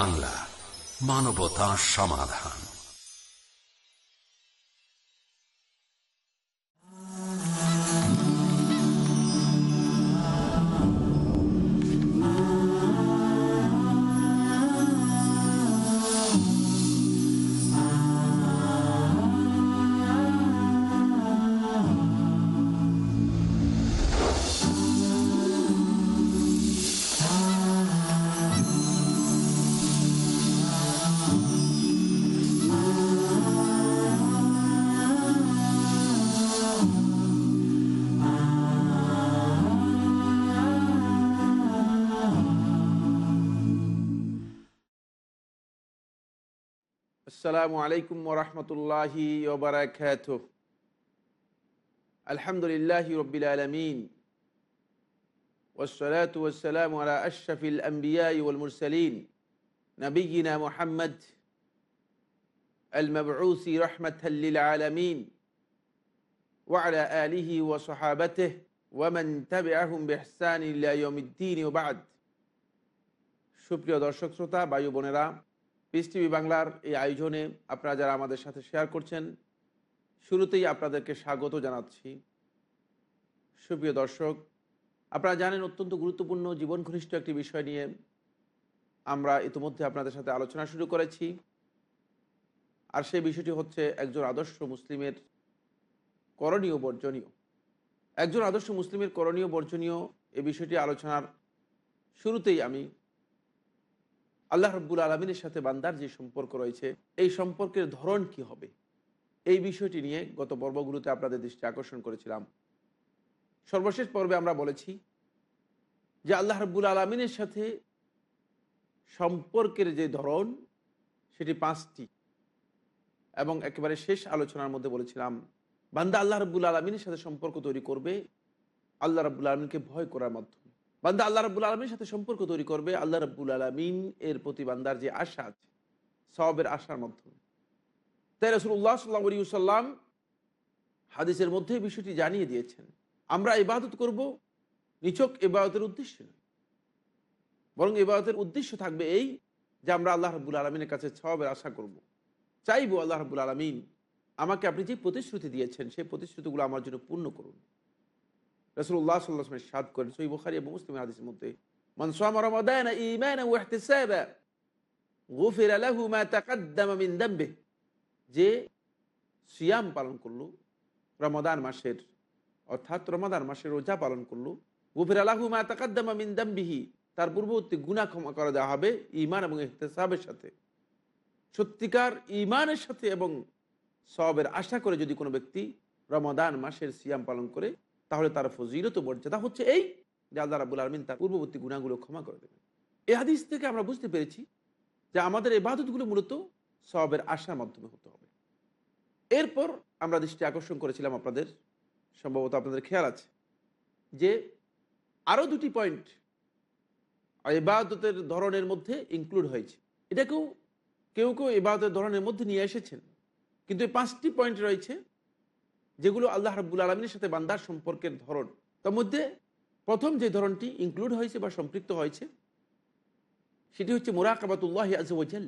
বাংলা মানবতা সমাধান। আসসালামু আলাইকুম ওরহমতুল্লাহি ওবরাকাত আলহামদুলিল্লাহ রবিল আলমিন والصلاة والسلام على أشرف الأنبياء والمرسلين نبينا محمد المبعوث رحمة للعالمين وعلى آله وصحابته ومن تبعهم بإحسان إلى يوم الدين وبعد সুপ্রিয় দর্শক শ্রোতা বায়ু বোনেরা পিস টিভি বাংলার এই আয়োজনে আপনারা যারা আমাদের সাথে শেয়ার করছেন, শুরুতেই আপনাদেরকে স্বাগত জানাচ্ছি। সুপ্রিয় দর্শক, আপনারা জানেন অত্যন্ত গুরুত্বপূর্ণ জীবন ঘনিষ্ঠ একটি বিষয় নিয়ে আমরা ইতিমধ্যে আপনাদের সাথে আলোচনা শুরু করেছি। আর সেই বিষয়টি হচ্ছে একজন আদর্শ মুসলিমের করণীয় বর্জনীয়। একজন আদর্শ মুসলিমের করণীয় বর্জনীয় এ বিষয়টি আলোচনার শুরুতেই আমি আল্লাহ রব্বুল আলমিনের সাথে বান্দার যে সম্পর্ক রয়েছে, এই সম্পর্কের ধরন কি হবে? এই বিষয়টি নিয়ে গত পর্বগুলোতে আপনাদের দৃষ্টি আকর্ষণ করেছিলাম। সর্বশেষ পর্বে আমরা বলেছি যে আল্লাহ রব্বুল আলমিনের সাথে সম্পর্কের যে ধরন, সেটি পাঁচটি এবং একেবারে শেষ আলোচনার মধ্যে বলেছিলাম, বান্দা আল্লাহ রব্বুল আলমিনের সাথে সম্পর্ক তৈরি করবে, আল্লাহ রব্বুল আলমিনকে ভয় করার মাধ্যমে। বান্দা আল্লাহ রব্বুল আলমীর সাথে সম্পর্ক তৈরি করবে। আল্লাহ রব্বুল আলমিন এর প্রতি বান্দার যে আশা আছে সবের আশার মাধ্যমে। তাই রসুল্লাহ সাল্লা সাল্লাম হাদিসের মধ্যে বিষয়টি জানিয়ে দিয়েছেন। আমরা ইবাদত করব নিচক ইবাদতের উদ্দেশ্য বরং ইবাদতের উদ্দেশ্য থাকবে এই যে আমরা আল্লাহ রব্বুল আলমিনের কাছে সবের আশা করব। চাইব আল্লাহ রব্বুল আলমিন আমাকে আপনি যে প্রতিশ্রুতি দিয়েছেন, সেই প্রতিশ্রুতিগুলো আমার জন্য পূর্ণ করুন। রসুল্লাহ সাল্লাহ সাদ করেন। সই বুখারি এবং মুসলিম হাদিসের মধ্যে যে সিয়াম পালন করল, রমাদান মাসের, অর্থাৎ রমাদান মাসের রোজা পালন করল, গুফিরা লাহু মা তাকাদ্দামা মিন দামবিহি তার পূর্ববর্তী গুনাহ ক্ষমা করে দেওয়া হবে ইমান এবং ইহতিসাবের সাথে। সত্যিকার ইমানের সাথে এবং সবের আশা করে যদি কোনো ব্যক্তি রমাদান মাসের সিয়াম পালন করে তাহলে তার ফজিলত মর্যাদা হচ্ছে এই যে আল্লাহ রাবুল আলমিন তার পূর্ববর্তী গুণাগুলো ক্ষমা করে দেবেন। এই হাদিস থেকে আমরা বুঝতে পেরেছি যে আমাদের এই বাদতগুলো মূলত সবের আশার মাধ্যমে হতে হবে। এরপর আমরা দৃষ্টি আকর্ষণ করেছিলাম আপনাদের, সম্ভবত আপনাদের খেয়াল আছে, যে আরও দুটি পয়েন্ট ইবাদতের ধরনের মধ্যে ইনক্লুড হয়েছে। এটাকেও কেউ কেউ ইবাদতের ধরনের মধ্যে নিয়ে এসেছেন, কিন্তু এই পাঁচটি পয়েন্ট রয়েছে যেগুলো আল্লাহ রাব্বুল আলমিনের সাথে বান্দার সম্পর্কের ধরন। তার মধ্যে প্রথম যে ধরনটি ইনক্লুড হয়েছে বা সম্পৃক্ত হয়েছে, সেটি হচ্ছে মুরাকাবাতুল্লাহ আজওয়াজাল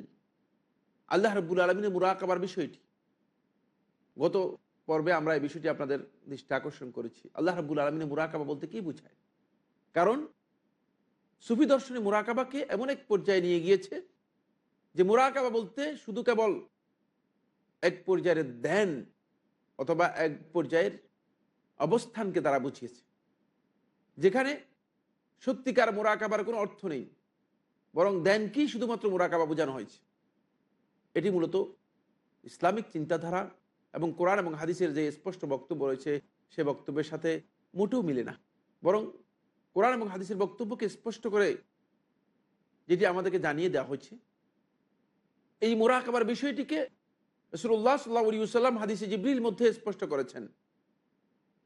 আল্লাহ রাব্বুল আলমিনের মুরাকাবার বিষয়টি। গত পর্বে আমরা এই বিষয়টি আপনাদের দৃষ্টি আকর্ষণ করেছি। আল্লাহ রাব্বুল আলমিনের মুরাকাবা বলতে কি বোঝায়? কারণ সুফি দর্শনে মুরাকাবাকে এমন এক পর্যায়ে নিয়ে গিয়েছে যে মুরাকাবা বলতে শুধু কেবল এক পর্যায়ের ধ্যান অথবা এক পর্যায়ের অবস্থানকে তারা বুঝিয়েছে। যেখানে সত্যিকার মোরাকাবার কোনো অর্থ নেই, বরং ধ্যানকেই শুধুমাত্র মোরাকাবা বোঝানো হয়েছে। এটি মূলত ইসলামিক চিন্তাধারা এবং কোরআন এবং হাদিসের যে স্পষ্ট বক্তব্য রয়েছে, সে বক্তব্যের সাথে মোটেও মিলে না। বরং কোরআন এবং হাদিসের বক্তব্যকে স্পষ্ট করে যেটি আমাদেরকে জানিয়ে দেওয়া হয়েছে, এই মোরাকাবার বিষয়টিকে রসুল্লাহ সাল্লাহ আলী সাল্লাম হাদিসে জিব্রিল মধ্যে স্পষ্ট করেছেন।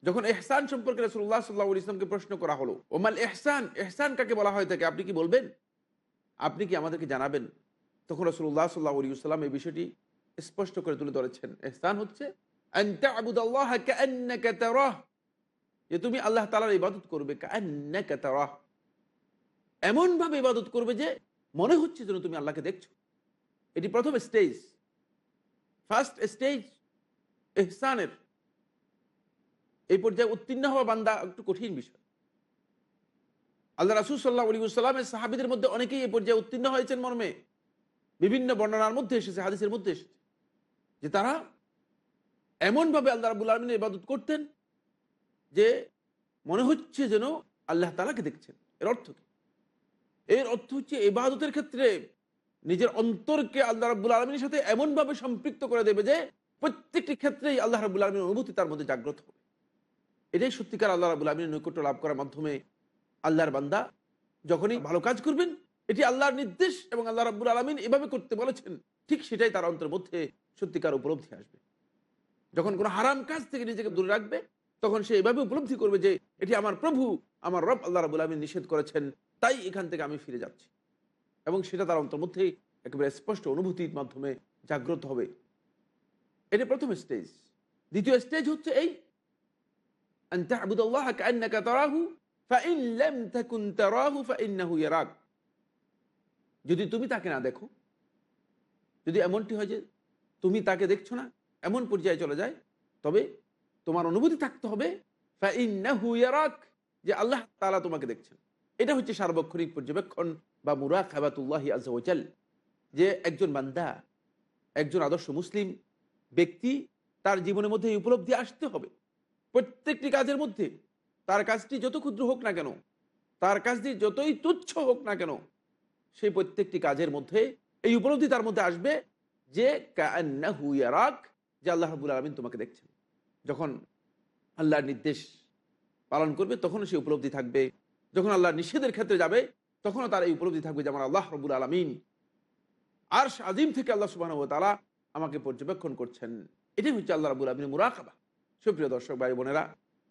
যখন এহসান সম্পর্কে রসুল্লাহ সাল্লাহ ইসলামকে প্রশ্ন করা হলো, ওমাল এহসান? এহসান কাকে বলা হয় থাকে আপনি কি বলবেন? আপনি কি আমাদেরকে জানাবেন? তখন রসুল্লাহ সাল্লাহ আলী সাল্লাম এই বিষয়টি স্পষ্ট করে তুলে ধরেছেন। এহসান হচ্ছে যে তুমি আল্লাহ তালার ইবাদত করবে এমনভাবে ইবাদত করবে যে মনে হচ্ছে যেন তুমি আল্লাহকে দেখছ। এটি প্রথম স্টেজ। ফার্স্ট স্টেজ এহসানের এই পর্যায়ে উত্তীর্ণ হওয়া বান্দা একটু কঠিন বিষয়। আল্লাহ রাসুল সাল্লাহ আলী সাল্লামের সাহাবিদের মধ্যে অনেকেই এই পর্যায়ে উত্তীর্ণ হয়েছেন মর্মে। বিভিন্ন বর্ণনার মধ্যে এসেছে, হাদিসের মধ্যে এসেছে। যে তারা এমনভাবে আল্লাহ রাবুল আলমিনের ইবাদত করতেন যে মনে হচ্ছে যেন আল্লাহ তালাকে দেখছেন। এর অর্থ কি? এর অর্থ হচ্ছে ইবাদতের ক্ষেত্রে নিজের অন্তরকে আল্লাহ রাবুল আলমীর সাথে এমনভাবে সম্পৃক্ত করে দেবে যে প্রত্যেকটি ক্ষেত্রেই আল্লাহ রাবুল আলমীর অনুভূতি তার মধ্যে জাগ্রত হবে। এটাই সত্যিকার আল্লাহ রাবুল আলমীর নৈকট্য লাভ করার মাধ্যমে আল্লাহর বান্দা যখনই ভালো কাজ করবেন, এটি আল্লাহর নির্দেশ এবং আল্লাহ রাবুল আলমিন এভাবে করতে বলেছেন, ঠিক সেটাই তার অন্তর মধ্যে সত্যিকার উপলব্ধি আসবে। যখন কোনো হারাম কাজ থেকে নিজেকে দূরে রাখবে, তখন সে এভাবে উপলব্ধি করবে যে, এটি আমার প্রভু, আমার রব আল্লাহ রাবুল আলমিন নিষেধ করেছেন, তাই এখান থেকে আমি ফিরে যাচ্ছি। এবং সেটা তার অন্তর্মধ্যে একেবারে স্পষ্ট অনুভূতির মাধ্যমে জাগ্রত হবে। এটা প্রথম স্টেজ দ্বিতীয় স্টেজ হচ্ছে এই যদি তুমি তাকে না দেখো, যদি এমনটি হয় যে তুমি তাকে দেখছ না, এমন পর্যায়ে চলে যায়, তবে তোমার অনুভূতি থাকতে হবে যে আল্লাহ তালা তোমাকে দেখছেন। এটা হচ্ছে সার্বক্ষণিক পর্যবেক্ষণ। বা মুরাক মুরাকাবাতুল্লাহ আজওয়াজাল যে একজন বান্দা, একজন আদর্শ মুসলিম ব্যক্তি তার জীবনের মধ্যে এই উপলব্ধি আসতে হবে। প্রত্যেকটি কাজের মধ্যে তার কাজটি যত ক্ষুদ্র হোক না কেন, তার কাজটি যতই তুচ্ছ হোক না কেন, সেই প্রত্যেকটি কাজের মধ্যে এই উপলব্ধি তার মধ্যে আসবে যে হুইয়ারাক যে আল্লাহ রাবুল আলমিন তোমাকে দেখছেন। যখন আল্লাহর নির্দেশ পালন করবে তখন সে উপলব্ধি থাকবে। যখন আল্লাহর নিষেধের ক্ষেত্রে যাবে তখনও তার এই উপলব্ধি থাকবে যেমন আল্লাহ রবুল আলমিন আর আজিম থেকে আল্লাহ সুবাহ তালা আমাকে পর্যবেক্ষণ করছেন। এটাই হচ্ছে আল্লাহ রাবুল আলমিনের মুরাকাবা। সুপ্রিয় দর্শক ভাই বোনেরা,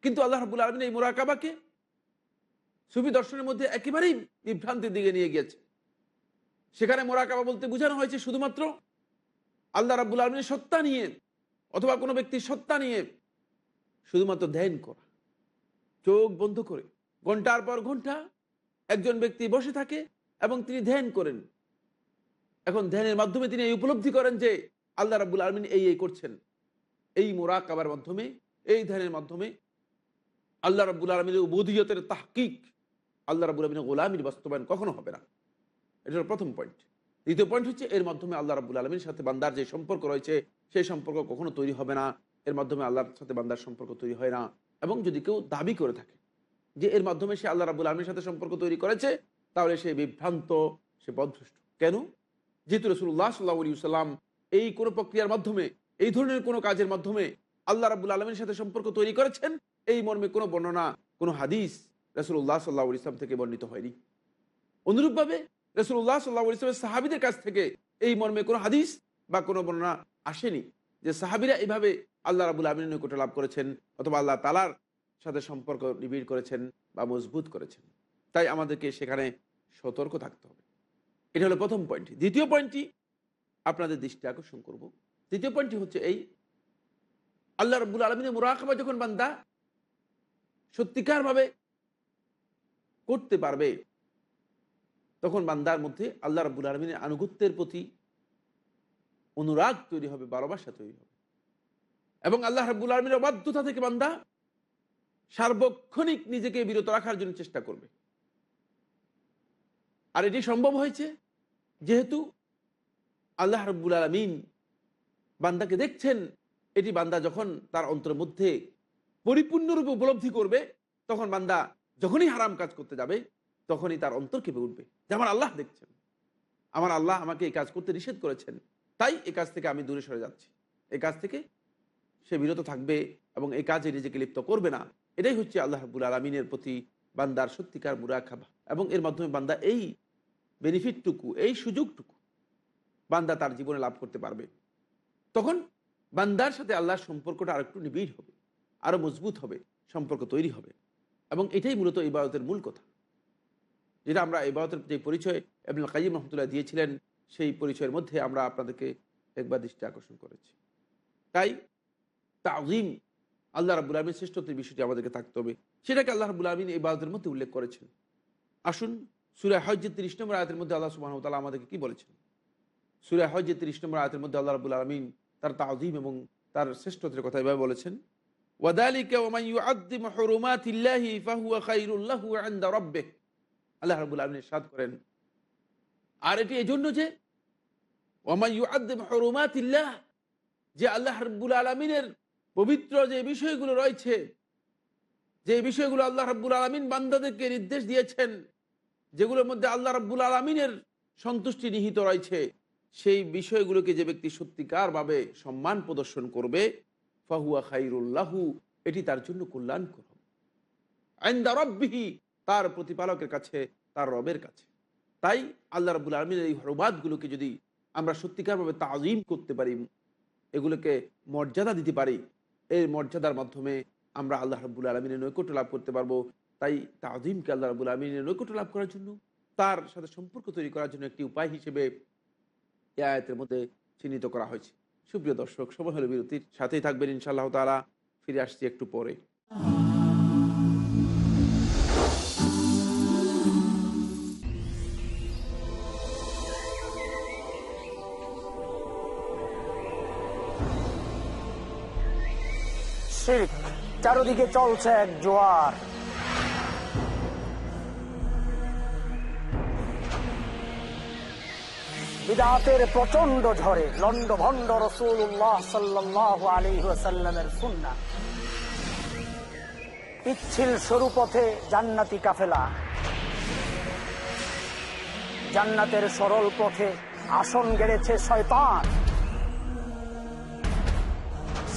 কিন্তু আল্লাহ রাবুল আলমিন এই মুরাকাবাকে সুফি দর্শনের মধ্যে একেবারেই বিভ্রান্তির দিকে নিয়ে গিয়েছে। সেখানে মোরাকাবা বলতে বোঝানো হয়েছে শুধুমাত্র আল্লাহ রাবুল আলমিনের সত্তা নিয়ে, অথবা কোনো ব্যক্তির সত্তা নিয়ে, শুধুমাত্র ধ্যান করা, চোখ বন্ধ করে, ঘণ্টার পর ঘণ্টা একজন ব্যক্তি বসে থাকে এবং তিনি ধ্যান করেন। এখন ধ্যানের মাধ্যমে তিনি এই উপলব্ধি করেন যে আল্লাহ রাবুল আলমিন এই এই করছেন। এই মোরাকাবার মাধ্যমে, এই ধ্যানের মাধ্যমে আল্লাহ রাবুল আলমিনের উবোধিয়তের তাহকিক আল্লাহ রাবুল আলমিনের গোলামির বাস্তবায়ন কখনো হবে না। এটা প্রথম পয়েন্ট দ্বিতীয় পয়েন্ট হচ্ছে এর মাধ্যমে আল্লাহ রাবুল আলমীর সাথে বান্দার যে সম্পর্ক রয়েছে, সেই সম্পর্ক কখনো তৈরি হবে না। এর মাধ্যমে আল্লাহর সাথে বান্দার সম্পর্ক তৈরি হয় না। এবং যদি কেউ দাবি করে থাকে যে এর মাধ্যমে সে আল্লাহ রাবুল আলমীর সাথে সম্পর্ক তৈরি করেছে, তাহলে সে বিভ্রান্ত, সে বদভ্রষ্ট। কেন? যেহেতু রসুল্লাহ সাল্লাহ আলী সাল্লাম এই কোনো প্রক্রিয়ার মাধ্যমে, এই ধরনের কোনো কাজের মাধ্যমে আল্লাহ রাবুল আলমীর সাথে সম্পর্ক তৈরি করেছেন, এই মর্মে কোনো বর্ণনা, কোনো হাদিস রসুল্লাহ সাল্লাহ ইসলাম থেকে বর্ণিত হয়নি। অনুরূপভাবে রসুল্লাহ সাল্লাহ ইসলামের সাহাবিদের কাছ থেকে এই মর্মে কোনো হাদিস বা কোনো বর্ণনা আসেনি যে সাহাবিরা এইভাবে আল্লাহ রাবুল আলমীর নৈকট্য লাভ করেছেন অথবা আল্লাহ তালার সাথে সম্পর্ক নিবিড় করেছেন বা মজবুত করেছেন। তাই আমাদেরকে সেখানে সতর্ক থাকতে হবে। এটা হলো প্রথম পয়েন্টটি। দ্বিতীয় পয়েন্টটি, আপনাদের দৃষ্টি আকর্ষণ করব। দ্বিতীয় পয়েন্টটি হচ্ছে এই, আল্লাহ রব্বুল আলমিনের মুরাকাবা যখন বান্দা সত্যিকারভাবে করতে পারবে, তখন বান্দার মধ্যে আল্লাহ রব্বুল আলমিনের আনুগত্যের প্রতি অনুরাগ তৈরি হবে, ভালোবাসা তৈরি হবে। এবং আল্লাহ রব্বুল আলমীর অবাধ্যতা থেকে বান্দা সার্বক্ষণিক নিজেকে বিরত রাখার জন্য চেষ্টা করবে। আর এটি সম্ভব হয়েছে যেহেতু আল্লাহ রব্বুল আলমিন বান্দাকে দেখছেন, এটি বান্দা যখন তার অন্তরের মধ্যে পরিপূর্ণরূপে উপলব্ধি করবে, তখন বান্দা যখনই হারাম কাজ করতে যাবে, তখনই তার অন্তর কেঁপে উঠবে যে আমার আল্লাহ দেখছেন। আমার আল্লাহ আমাকে এই কাজ করতে নিষেধ করেছেন, তাই এ কাজ থেকে আমি দূরে সরে যাচ্ছি। এই কাজ থেকে সে বিরত থাকবে এবং এই কাজে নিজেকে লিপ্ত করবে না। এটাই হচ্ছে আল্লাহ রব্বুল আলমিনের প্রতি বান্দার সত্যিকার মুরাখাবা এবং এর মাধ্যমে বান্দা এই বেনিফিটটুকু এই সুযোগটুকু বান্দা তার জীবনে লাভ করতে পারবে। তখন বান্দার সাথে আল্লাহর সম্পর্কটা আর একটু নিবিড় হবে আরও মজবুত হবে, সম্পর্ক তৈরি হবে। এবং এটাই মূলত ইবাদতের মূল কথা। যেটা আমরা ইবাদতের যে পরিচয় আবনুল কাজিম রহমতুল্লাহ দিয়েছিলেন, সেই পরিচয়ের মধ্যে আমরা আপনাদেরকে একবার দৃষ্টি আকর্ষণ করেছি। তাই তাজিম আল্লাহ রাবুল আলমীর শ্রেষ্ঠত্বের বিষয়টি আমাদেরকে থাকতে হবে। সেটাকে আল্লাহ রাবুল আলমিন ইবাদতের মধ্যে উল্লেখ করেছেন। আসুন, সুরা হজ্জের তিরিশ নম্বর আয়তের মধ্যে আল্লাহ সুবাহ তালা আমাদেরকে কি বলেছেন? সুরা হজ্জের তিরিশ নম্বর আয়তের মধ্যে আল্লাহ রাবুল আলমিন তার তাজিম এবং তার শ্রেষ্ঠত্বের কথা এভাবে বলেছেন আল্লাহ করেন, আর এটি এই জন্য যে যে আলমিনের পবিত্র যে বিষয়গুলো রয়েছে, যে বিষয়গুলো আল্লাহ রব্বুল আলমিন বান্দাদেরকে নির্দেশ দিয়েছেন, যেগুলোর মধ্যে আল্লাহ রব্বুল আলমিনের সন্তুষ্টি নিহিত রয়েছে, সেই বিষয়গুলোকে যে ব্যক্তি সত্যিকারভাবে সম্মান প্রদর্শন করবে, ফাহুয়া খাইরুল্লাহু এটি তার জন্য কল্যাণকর। হবে আইন্দা রব্বিহি, তার প্রতিপালকের কাছে, তার রবের কাছে। তাই আল্লাহ রব্বুল আলমিনের এই হরবাদগুলোকে যদি আমরা সত্যিকারভাবে তাজিম করতে পারি, এগুলোকে মর্যাদা দিতে পারি এই মর্যাদার মাধ্যমে আমরা আল্লাহ রাবুল আলমিনের নৈকট্য লাভ করতে পারব। তাই তাজিমকে আল্লাহ রাবুল আলমিনের নৈকট্য লাভ করার জন্য, তার সাথে সম্পর্ক তৈরি করার জন্য একটি উপায় হিসেবে এ আয়াতের মধ্যে চিহ্নিত করা হয়েছে। সুপ্রিয় দর্শক, সময় হলো বিরতির। সাথেই থাকবেন ইনশাআল্লাহ তারা ফিরে আসছি একটু পরে। শির্ক চারদিকে চলছে এক জোয়ার। বিদাতের প্রচণ্ড ঝড়ে লন্ড ভন্ড রসুল্লাহ সাল্লাহ আলী সাল্লামের সুন্না পিচ্ছিল সরু পথে জান্নাতি কাফেলা। জান্নাতের সরল পথে আসন গেড়েছে শয়তান।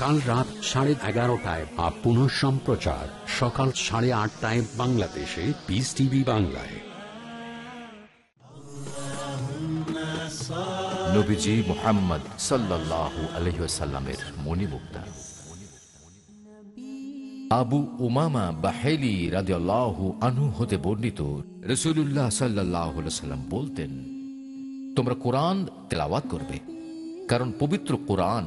কাল রাত সাড়ে এগারোটায় বা পুনঃ সম্প্রচার। সকাল সাড়ে আটটায় বাংলাদেশে পিস টিভি বাংলায়। মোহাম্মদ মণিমুক্তা। আবু উমামা বাহেলি রাদিয়াল্লাহু আনহু হতে বর্ণিত রসুল্লাহ সাল্লাহ সাল্লাম বলতেন, তোমরা কোরআন তেলাওয়াত করবে, কারণ পবিত্র কোরআন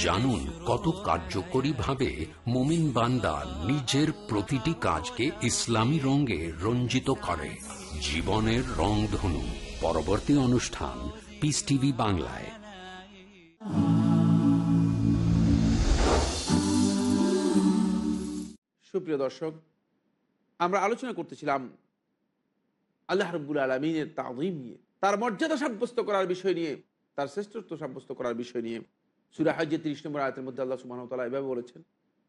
জানুন কত কার্যকরী ভাবে মোমিন বান্দা নিজের প্রতিটি কাজকে ইসলামী রঙে রঞ্জিত করে। জীবনের রং ধনু। পরবর্তী অনুষ্ঠান পিস টিভি বাংলায়। সুপ্রিয় দর্শক, আমরা আলোচনা করতেছিলাম আল্লাহ রব্বুল আলমিনের তাজিম নিয়ে। তার মর্যাদা সাব্যস্ত করার বিষয় নিয়ে, তার শ্রেষ্ঠত্ব সাব্যস্ত করার বিষয় নিয়ে। সুরাহাজ্যের তিরিশ নম্বর আয়তের মধ্যে আল্লাহ সুবাহতালা এভাবে বলেছেন।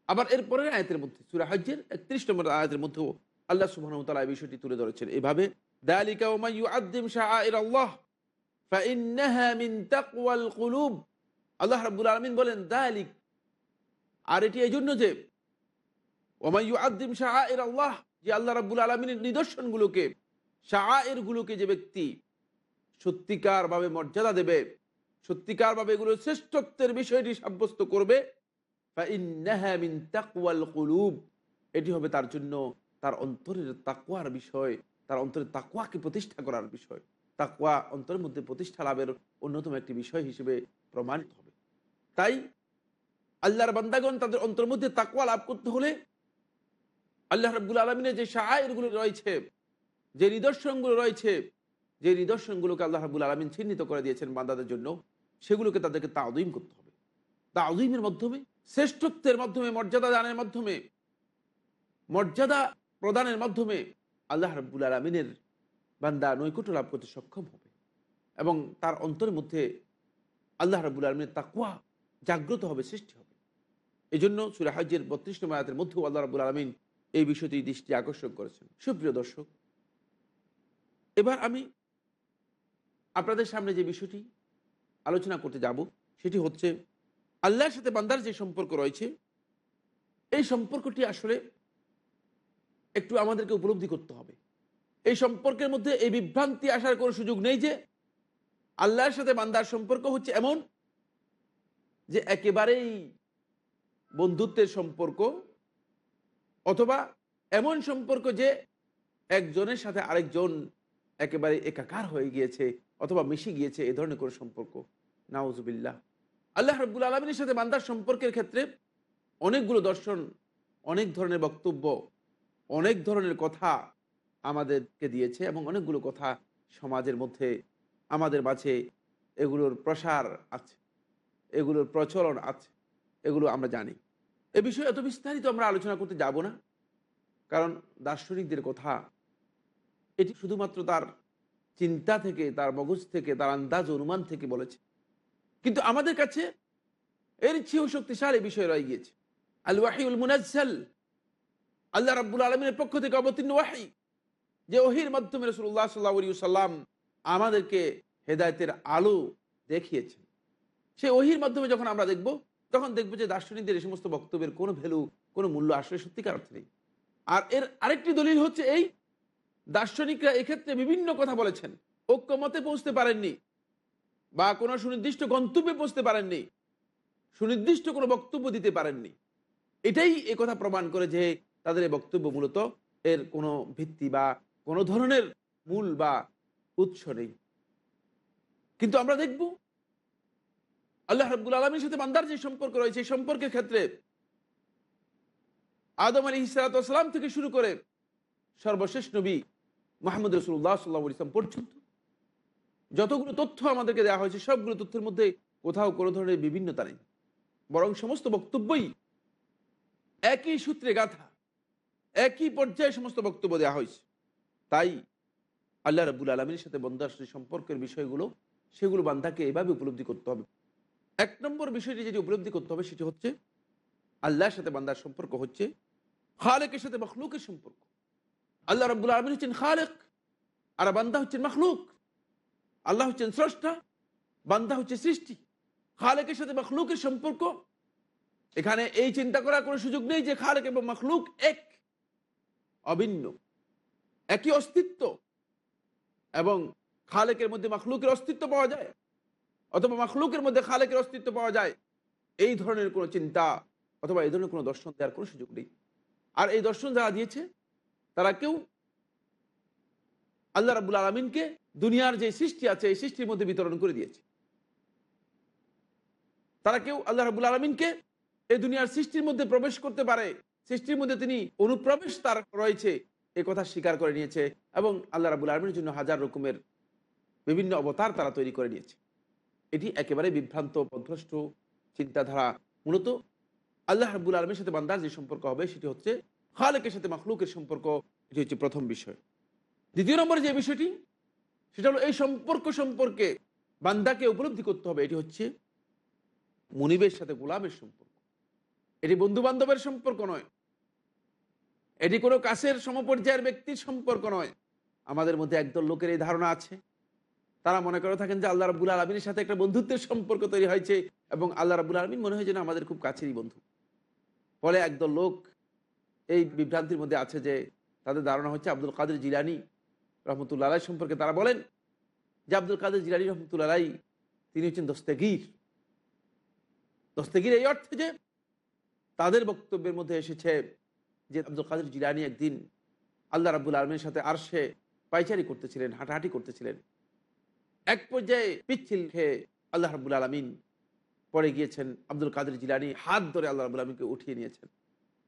আবার এরপরের আয়তের মধ্যে সুরাহাজ্যের একত্রিশ নম্বর আয়তের মধ্যেও আল্লাহ সুবাহতালা এই বিষয়টি তুলে ধরেছেন। এভাবে, দালিকা ওমাইউ আদিম শাহ আল্লাহ আল্লাহ রাবুল আলমিন বলেন, দালিক। আর এটি এই জন্য যে ওমাইউ আদিম শাহ এর আল্লাহ, যে আল্লাহ রাবুল আলমিনের নিদর্শনগুলোকে শাহ এরগুলোকে যে ব্যক্তি সত্যিকারভাবে মর্যাদা দেবে সত্যিকারভাবে এগুলো শ্রেষ্ঠত্বের বিষয়টি সাব্যস্ত করবে। কুলুব। এটি হবে তার জন্য তার অন্তরের তাকুয়ার বিষয়, তার অন্তরের তাকুয়াকে প্রতিষ্ঠা করার বিষয়। তাকুয়া অন্তরের মধ্যে প্রতিষ্ঠা লাভের অন্যতম একটি বিষয় হিসেবে প্রমাণিত হবে। তাই আল্লাহর বান্দাগণ তাদের অন্তর মধ্যে তাকুয়া লাভ করতে হলে আল্লাহ রাবুল আলমিনের যে সাহায্যগুলো রয়েছে, যে নিদর্শনগুলো রয়েছে, যে নিদর্শনগুলোকে আল্লাহ রাবুল আলমিন চিহ্নিত করে দিয়েছেন বান্দাদের জন্য সেগুলোকে তাদেরকে তাউদিম করতে হবে। তাউদিমের মাধ্যমে, শ্রেষ্ঠত্বের মাধ্যমে, মর্যাদা দানের মাধ্যমে, মর্যাদা প্রদানের মাধ্যমে আল্লাহ রাবুল আলমিনের বান্দা নৈকট্য লাভ করতে সক্ষম হবে। এবং তার অন্তরের মধ্যে আল্লাহ রাবুল আলমিনের তাকুয়া জাগ্রত হবে, সৃষ্টি হবে। এই জন্য সুরাহাজ্যের বত্রিশ নম্বর আয়াতের মধ্যেও আল্লাহ রাবুল আলমিন এই বিষয়টি দৃষ্টি আকর্ষণ করেছেন। সুপ্রিয় দর্শক, এবার আমি আপনাদের সামনে যে বিষয়টি আলোচনা করতে যাব, সেটি হচ্ছে আল্লাহর সাথে বান্দার যে সম্পর্ক রয়েছে, এই সম্পর্কটি আসলে একটু আমাদেরকে উপলব্ধি করতে হবে। এই সম্পর্কের মধ্যে এই বিভ্রান্তি আসার কোনো সুযোগ নেই যে আল্লাহর সাথে বান্দার সম্পর্ক হচ্ছে এমন যে একেবারেই বন্ধুত্বের সম্পর্ক অথবা এমন সম্পর্ক যে একজনের সাথে আরেকজন একেবারে একাকার হয়ে গিয়েছে। অথবা মিশে গিয়েছে এ ধরনের কোনো সম্পর্ক। নাউজুবিল্লাহ। আল্লাহ রব্বুল আলমিনের সাথে বান্দার সম্পর্কের ক্ষেত্রে অনেকগুলো দর্শন, অনেক ধরনের বক্তব্য, অনেক ধরনের কথা আমাদেরকে দিয়েছে এবং অনেকগুলো কথা সমাজের মধ্যে, আমাদের মাঝে এগুলোর প্রসার আছে, এগুলোর প্রচলন আছে, এগুলো আমরা জানি। এ বিষয়ে এত বিস্তারিত আমরা আলোচনা করতে যাব না, কারণ দার্শনিকদের কথা, এটি শুধুমাত্র তার চিন্তা থেকে, তার মগজ থেকে, তার আন্দাজ, অনুমান থেকে বলেছে। কিন্তু আমাদের কাছে এর চেয়েও শক্তিশালী বিষয় রয়ে গিয়েছে। আল ওয়াহিউল মুনাজ্জাল, আল্লাহ রাব্বুল আলমিনের পক্ষ থেকে অবতীর্ণ ওয়াহি, যে ওহির মাধ্যমে রসুল্লাহ সাল্লাহ সাল্লাম আমাদেরকে হেদায়তের আলো দেখিয়েছেন। সেই ওহির মাধ্যমে যখন আমরা দেখব, তখন দেখব যে দার্শনিকদের এই সমস্ত বক্তব্যের কোনো ভ্যালু, কোনো মূল্য আসলে সত্যিকার অর্থে নেই। আর এর আরেকটি দলিল হচ্ছে এই দার্শনিকরা এক্ষেত্রে বিভিন্ন কথা বলেছেন। ঐক্যমতে পৌঁছতে পারেননি বা কোনো সুনির্দিষ্ট গন্তব্যে পৌঁছতে পারেননি। সুনির্দিষ্ট কোনো বক্তব্য দিতে পারেননি। এটাই কথা প্রমাণ করে যে তাদের এই বক্তব্য মূলত এর কোনো ভিত্তি বা কোনো ধরনের মূল বা উৎস নেই। কিন্তু আমরা দেখব। আল্লাহ রব্বুল আলমীর সাথে বান্দার যে সম্পর্ক রয়েছে সম্পর্কের ক্ষেত্রে আদম আলী ইসালাতাম থেকে শুরু করে সর্বশেষ নবী মাহমুদ রসুল্লাহ সাল্লাহ ইসলাম পর্যন্ত। যতগুলো তথ্য আমাদেরকে দেওয়া হয়েছে, সবগুলো তথ্যের মধ্যে কোথাও কোনো ধরনের বিভিন্নতা নেই। বরং সমস্ত বক্তব্যই একই সূত্রে গাথা, একই পর্যায়ে সমস্ত বক্তব্য দেওয়া হয়েছে। তাই আল্লাহ রাবুল আলমীর সাথে বন্দার সেই সম্পর্কের বিষয়গুলো, সেগুলো বান্দাকে এভাবে উপলব্ধি করতে হবে। এক নম্বর বিষয়টি যেটি উপলব্ধি করতে হবে, সেটি হচ্ছে আল্লাহর সাথে বান্দার সম্পর্ক হচ্ছে খালেকের সাথে মখলুকের সম্পর্ক। আল্লাহ রাবুল আলমিন হচ্ছেন খালেক, আর বান্দা হচ্ছেন মখলুক। আল্লাহ হচ্ছেন স্রষ্টা, বান্দা হচ্ছে সৃষ্টি। খালেকের সাথে মখলুকের সম্পর্ক, এখানে এই চিন্তা করার কোনো সুযোগ নেই যে খালেক এবং মখলুক এক, অভিন্ন, একই অস্তিত্ব, এবং খালেকের মধ্যে মখলুকের অস্তিত্ব পাওয়া যায়, অথবা মখলুকের মধ্যে খালেকের অস্তিত্ব পাওয়া যায়, এই ধরনের কোনো চিন্তা অথবা এই ধরনের কোনো দর্শন দেওয়ার কোনো সুযোগ নেই। আর এই দর্শন যারা দিয়েছে তারা কেউ আল্লাহ রাবুল আলমিনকে দুনিয়ার যে সৃষ্টি আছে, এই সৃষ্টির মধ্যে বিতরণ করে দিয়েছে। তারা কেউ আল্লাহ রাবুল আলমিনকে এই দুনিয়ার সৃষ্টির মধ্যে প্রবেশ করতে পারে, সৃষ্টির মধ্যে তিনি অনুপ্রবেশ তার রয়েছে, এ কথা স্বীকার করে নিয়েছে এবং আল্লাহ রাবুল আলমীর জন্য হাজার রকমের বিভিন্ন অবতার তারা তৈরি করে নিয়েছে। এটি একেবারে বিভ্রান্ত পথভ্রষ্ট চিন্তাধারা। মূলত আল্লাহ রাবুল আলমীর সাথে বান্দার যে সম্পর্ক হবে, সেটি হচ্ছে খালেকের সাথে মখলুকের সম্পর্ক। এটি হচ্ছে প্রথম বিষয়। দ্বিতীয় নম্বরে যে বিষয়টি, সেটা হলো এই সম্পর্ক সম্পর্কে বান্দাকে উপলব্ধি করতে হবে। এটি হচ্ছে মনিবের সাথে গোলামের সম্পর্ক। এটি বন্ধু বান্ধবের সম্পর্ক নয়। এটি কোনো কাছের সমপর্যায়ের ব্যক্তির সম্পর্ক নয়। আমাদের মধ্যে একদল লোকের এই ধারণা আছে। তারা মনে করে থাকেন যে আল্লাহ রাবুল আলমিনের সাথে একটা বন্ধুত্বের সম্পর্ক তৈরি হয়েছে এবং আল্লাহ রাবুল আলমিন মনে হয় যেন আমাদের খুব কাছেরই বন্ধু। ফলে একদল লোক এই বিভ্রান্তির মধ্যে আছে যে তাদের ধারণা হচ্ছে আব্দুল কাদের জিলানি রহমতুল্লাহ আলাই সম্পর্কে তারা বলেন যে আব্দুল কাদের জিলানি রহমতুল্লাহ তিনি হচ্ছেন দস্তেগীর। দস্তেগীর এই অর্থে যে তাদের বক্তব্যের মধ্যে এসেছে যে আব্দুল কাদের জিলানি একদিন আল্লাহ রাবুল আলমের সাথে আরশে পাইচারি করতেছিলেন, হাঁটাহাঁটি করতেছিলেন। এক পর্যায়ে পিচ্ছিল খেয়ে আল্লাহ রাবুল আলমিন পরে গিয়েছেন, আব্দুল কাদের জিলানি হাত ধরে আল্লাহ রাবুল আলমিনকে উঠিয়ে নিয়েছেন।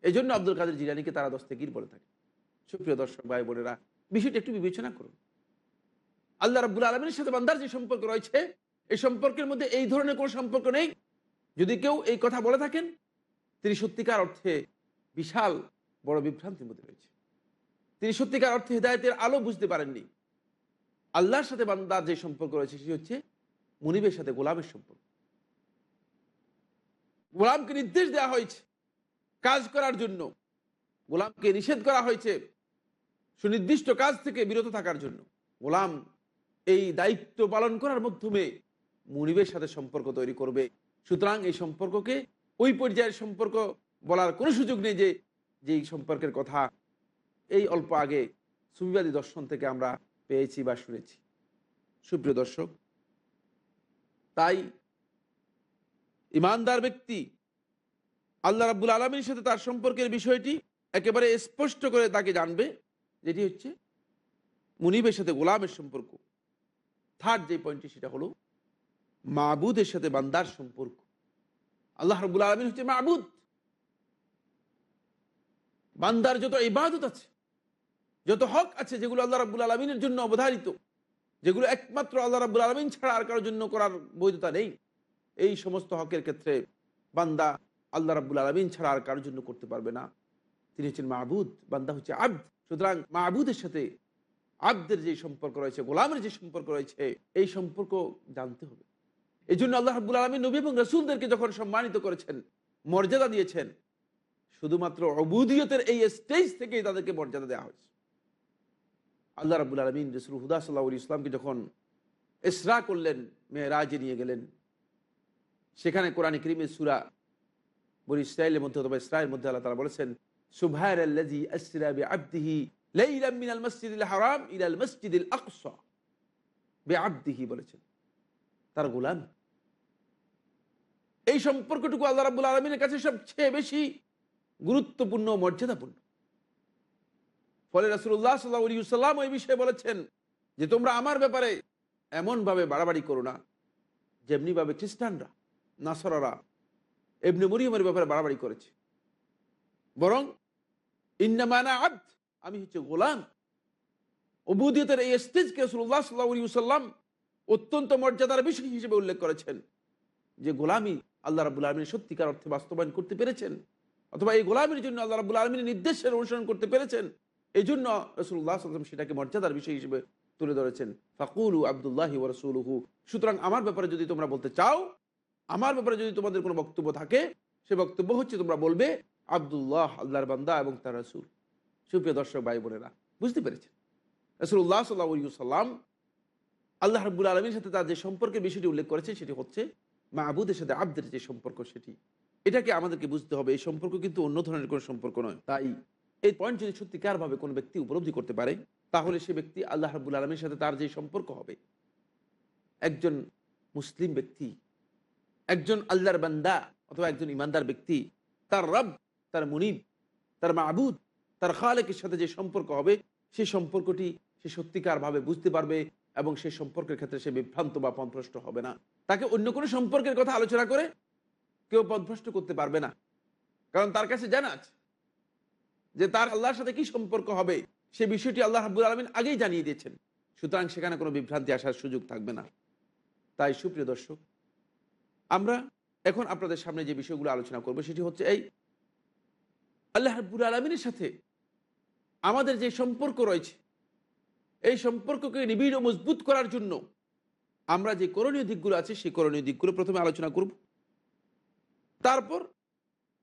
এই জন্য আব্দুল কাদের জিলানিকে তারা দস্তেগীর বলে থাকে। সুপ্রিয় দর্শক ভাই বোনেরা, বিষয়টি একটু বিবেচনা করুন। আল্লাহ রাবুল আলমিনের সাথে বান্দার যে সম্পর্ক রয়েছে, এই সম্পর্কের মধ্যে এই ধরনের কোনো সম্পর্ক নেই। যদি কেউ এই কথা বলে থাকেন, তিনি সত্যিকার অর্থে বিশাল বড় বিভ্রান্তির মধ্যে রয়েছে। তিনি সত্যিকার অর্থে হৃদায়তের আলো বুঝতে পারেননি। আল্লাহর সাথে বান্দার যে সম্পর্ক রয়েছে, সেটি হচ্ছে মুনিবের সাথে গোলামের সম্পর্ক। গোলামকে নির্দেশ দেওয়া হয়েছে কাজ করার জন্য। গোলামকে নিষেধ করা হয়েছে সুনির্দিষ্ট কাজ থেকে বিরত থাকার জন্য। গোলাম এই দায়িত্ব পালন করার মাধ্যমে মুনিবের সাথে সম্পর্ক তৈরি করবে। সুতরাং এই সম্পর্ককে, ওই পর্যায়ের সম্পর্ক বলার কোনো সুযোগ নেই যে যেই সম্পর্কের কথা এই অল্প আগে সুবিবাদী দর্শন থেকে আমরা পেয়েছি বা শুনেছি। সুপ্রিয় দর্শক, তাই ইমানদার ব্যক্তি আল্লাহ রাবুল আলমীর সাথে তার সম্পর্কের বিষয়টি একেবারে স্পষ্ট করে তাকে জানবে যেটি হচ্ছে মুনিবের সাথে গোলামের সম্পর্ক। থার্ড যে পয়েন্টটি সেটা হলো মাবুদের সাথে বান্দার সম্পর্ক। আল্লাহ রবুল আলমিন হচ্ছে মাবুদ। বান্দার যত ইবাদত আছে, যত হক আছে, যেগুলো আল্লাহ রাবুল আলমিনের জন্য অবধারিত, যেগুলো একমাত্র আল্লাহ রাবুল আলমিন ছাড়া আর কারোর জন্য করার বৈধতা নেই, এই সমস্ত হকের ক্ষেত্রে বান্দা আল্লাহ রাবুল আলমিন ছাড়া আর কারোর জন্য করতে পারবে না। তিনি হচ্ছেন মাহবুদ বান্দা হচ্ছে আব্দ। সুতরাং মাহবুদের সাথে আব্দের যে সম্পর্ক রয়েছে, গোলামের যে সম্পর্ক রয়েছে, এই সম্পর্ক জানতে হবে। এই জন্য আল্লাহ রাবুল আলমী নবী এবং রসুলদেরকে যখন সম্মানিত করেছেন, মর্যাদা দিয়েছেন, শুধুমাত্র অবুদিয়তের এই স্টেজ থেকেই তাদেরকে মর্যাদা দেওয়া হয়েছে। আল্লাহ রাবুল আলমিন রসুল হুদা সাল্লাহ ইসলামকে যখন এসরা করলেন মেয়ে মেয়েরাজে নিয়ে গেলেন, সেখানে কোরআন করিমের সুরা বলি ইসরায়েলের মধ্যে অথবা ইসরায়েলের মধ্যে আল্লাহ তারা বলেছেন সুভার আল্লাজি আসরা বিআবদিহি লাইলাম মিনাল মসজিদিল হারাম ইলাল মসজিদিল আকসা। বিআবদিহি বলেছেন। তার গোলাম। এই সম্পর্কটুকু আল্লাহ কাছে সবচেয়ে বেশি গুরুত্বপূর্ণ মর্যাদাপূর্ণ। ফলে রাসুল্লাহ ওই বিষয়ে বলেছেন যে, তোমরা আমার ব্যাপারে এমনভাবে বাড়াবাড়ি করো না, যেমনিভাবে খ্রিস্টানরা, নাসরারা এমনি মরিয়মের ব্যাপারে বাড়াবাড়ি করেছে। বরং ইন্নামানা আব্দ। আমি হচ্ছে গোলাম। অবুদিয়তের এই স্টেজকে সাল্লাহ সাল্লাম অত্যন্ত মর্যাদার বিষয় হিসেবে উল্লেখ করেছেন। যে গোলামি আল্লাহ রাবুল আলমিন সত্যিকার অর্থে বাস্তবায়ন করতে পেরেছেন। অথবা এই গোলামের জন্য আল্লাহ রাবুল আলমীর নির্দেশের অনুসরণ করতে পেরেছেন। এই জন্য রসুল্লাহ সাল্লাম সেটাকে মর্যাদার বিষয় হিসেবে তুলে ধরেছেন। ফাকুলু আবদুল্লাহি ও রসুলহু। সুতরাং আমার ব্যাপারে যদি তোমরা বলতে চাও, আমার ব্যাপারে যদি তোমাদের কোনো বক্তব্য থাকে, সে বক্তব্য হচ্ছে তোমরা বলবে আবদুল্লাহ আল্লাহর বান্দা এবং তার রসুল। সুপ্রিয় দর্শক, ভাই বোনেরা, বুঝতে পেরেছেন? রসুল্লাহ সাল্লাহ সাল্লাম আল্লাহ রব্বুল আলমীর সাথে তার যে সম্পর্কের বিষয়টি উল্লেখ করেছে সেটি হচ্ছে মাহবুদের সাথে আব্দের যে সম্পর্ক সেটি। এটাকে আমাদেরকে বুঝতে হবে, এই সম্পর্ক কিন্তু অন্য ধরনের কোনো সম্পর্ক নয়। তাই এই পয়েন্ট যদি সত্যিকারভাবে কোনো ব্যক্তি উপলব্ধি করতে পারে, তাহলে সে ব্যক্তি আল্লাহ রব্বুল আলমীর সাথে তার যে সম্পর্ক হবে, একজন মুসলিম ব্যক্তি, একজন আল্লাহর বান্দা অথবা একজন ইমানদার ব্যক্তি, তার রব তার মুনিব, তার মাহবুদ তার খালেকের সাথে যে সম্পর্ক হবে সেই সম্পর্কটি সে সত্যিকারভাবে বুঝতে পারবে এবং সেই সম্পর্কের ক্ষেত্রে সে বিভ্রান্ত বা পথভ্রষ্ট হবে না। তাকে অন্য কোনো সম্পর্কের কথা আলোচনা করে কেউ পথভ্রষ্ট করতে পারবে না। কারণ তার কাছে জানা আছে যে তার আল্লাহর সাথে কি সম্পর্ক হবে, সে বিষয়টি আল্লাহ হাবুল আলমিন আগেই জানিয়ে দিয়েছেন। সুতরাং সেখানে কোনো বিভ্রান্তি আসার সুযোগ থাকবে না। তাই সুপ্রিয় দর্শক, আমরা এখন আপনাদের সামনে যে বিষয়গুলো আলোচনা করব, সেটি হচ্ছে এই আল্লাহ হাবুল আলমিনের সাথে আমাদের যে সম্পর্ক রয়েছে, এই সম্পর্ককে নিবিড় ও মজবুত করার জন্য আমরা যে করণীয় দিকগুলো আছে, সেই করণীয় দিকগুলো প্রথমে আলোচনা করব। তারপর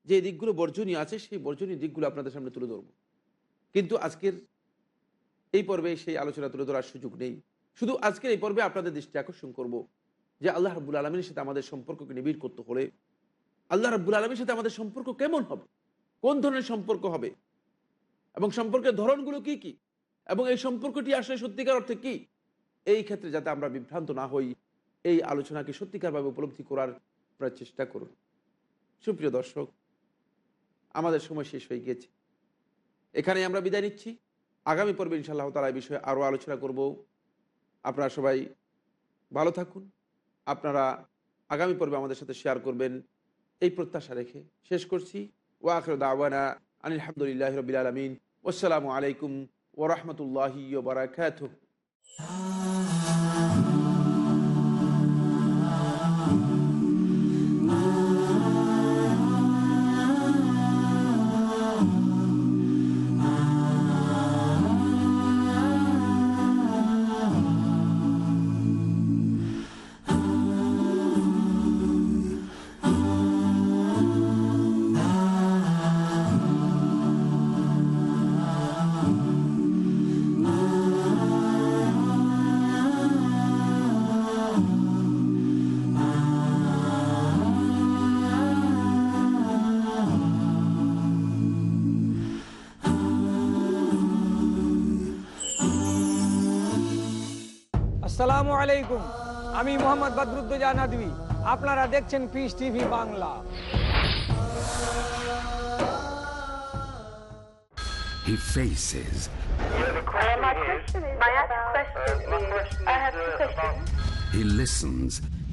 যে দিকগুলো বর্জনীয় আছে, সেই বর্জনীয় দিকগুলো আপনাদের সামনে তুলে ধরব। কিন্তু আজকের এই পর্বে সেই আলোচনা তুলে ধরার সুযোগ নেই। শুধু আজকের এই পর্বে আপনাদের দৃষ্টি আকর্ষণ করব যে আল্লাহ রাবুল আলমীর সাথে আমাদের সম্পর্ককে নিবিড় করতে হলে, আল্লাহ রাবুল আলমীর সাথে আমাদের সম্পর্ক কেমন হবে? কোন ধরনের সম্পর্ক হবে? এবং সম্পর্কের ধরনগুলো কি কি? এবং এই সম্পর্কটি আসলে সত্যিকার অর্থে কি? এই ক্ষেত্রে যাতে আমরা বিভ্রান্ত না হই, এই আলোচনাকে সত্যিকারভাবে উপলব্ধি করার আপনারা চেষ্টা করুন। সুপ্রিয় দর্শক, আমাদের সময় শেষ হয়ে গিয়েছে। এখানে আমরা বিদায় নিচ্ছি। আগামী পর্বে ইনশাআল্লাহ তালা এই বিষয়ে আরও আলোচনা করব। আপনারা সবাই ভালো থাকুন। আপনারা আগামী পর্বে আমাদের সাথে শেয়ার করবেন। এই প্রত্যাশা রেখে শেষ করছি। ওয়াখর দাওয়ানা আলহামদুলিল্লাহ রবিল আলমিন আসসালামু আলাইকুম ওরহমতুল্লাহি বারাকাত আলাইকুম আমি মোহাম্মদ বদরুদ্দোজা নদী আপনারা দেখছেন peace TV Bangla He faces, My question is, my question is, I have two questions. he listens,